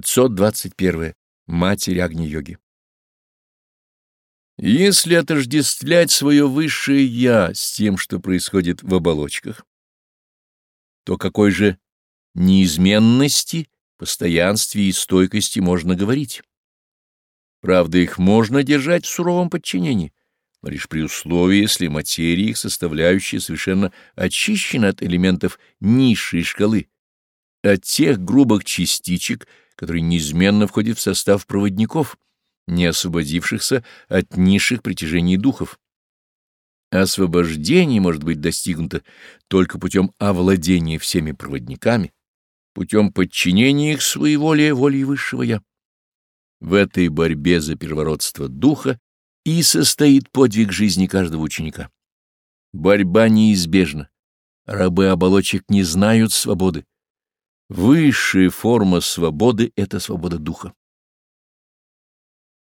521. Матерь Агни-йоги. Если отождествлять свое высшее «я» с тем, что происходит в оболочках, то какой же неизменности, постоянстве и стойкости можно говорить? Правда, их можно держать в суровом подчинении, но лишь при условии, если материя их составляющая совершенно очищена от элементов низшей шкалы, от тех грубых частичек, который неизменно входит в состав проводников, не освободившихся от низших притяжений духов. Освобождение может быть достигнуто только путем овладения всеми проводниками, путем подчинения их своей воле воле Высшего Я. В этой борьбе за первородство духа и состоит подвиг жизни каждого ученика. Борьба неизбежна. Рабы оболочек не знают свободы. Высшая форма свободы — это свобода духа.